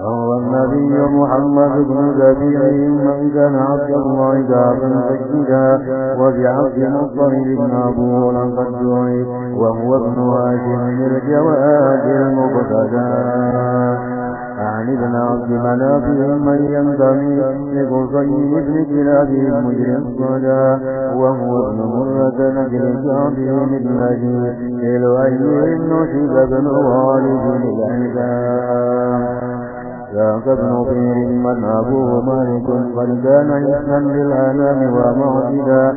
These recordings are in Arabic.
وهو النبي محمد بن جبير من كان عبد الله دابا سيدا وبعبد مطلب بن أبو قد دعي وهو ابن هاشم الجواد المقتدى. عن ابن عبد مناف من ينتمي لقصي بن كلاب مجري الصدى وهو ابن مرة نجل شعبه الذي للوهي نشب بن والد العباد ذاك ابن خير من أبوه مالك قد كان اسما للأنام ومعتدا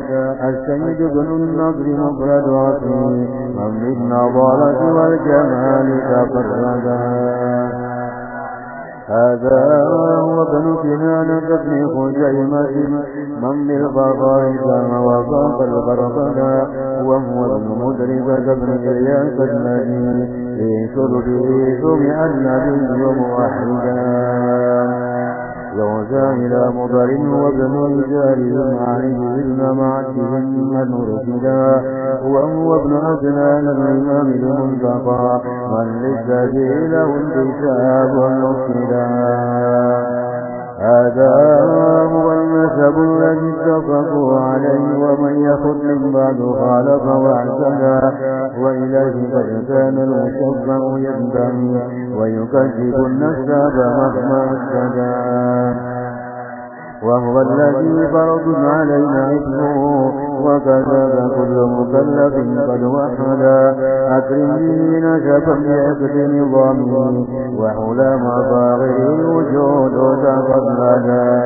السيد بن النضر مفرد عصري من بالنضالة والجمال تفردا هذا هو ابن خزيمة من بالبقاء كان وفاق الغرفنا وهو ابن مدربة بن إلياس الذي في شربه سمع النبي موحدا. يوزى إلى مضر وابن الجاري عليه ابن معتهم رشدا. وهو ابن أدنان الإمام المنتقى. من للسبيل له الكتاب والمفسدا اتفقوا عليه ومن يخذ من بعد خالف واعتدى وإليه قد كان المشبه ينتمي ويكذب النسب مهما اهتدى. وهو الذي فرض علينا اسمه وكذب كل مكلف قد وحدا أكرم به نشفا بأكد نظامه وحلى مفاغر الوجود تقلدا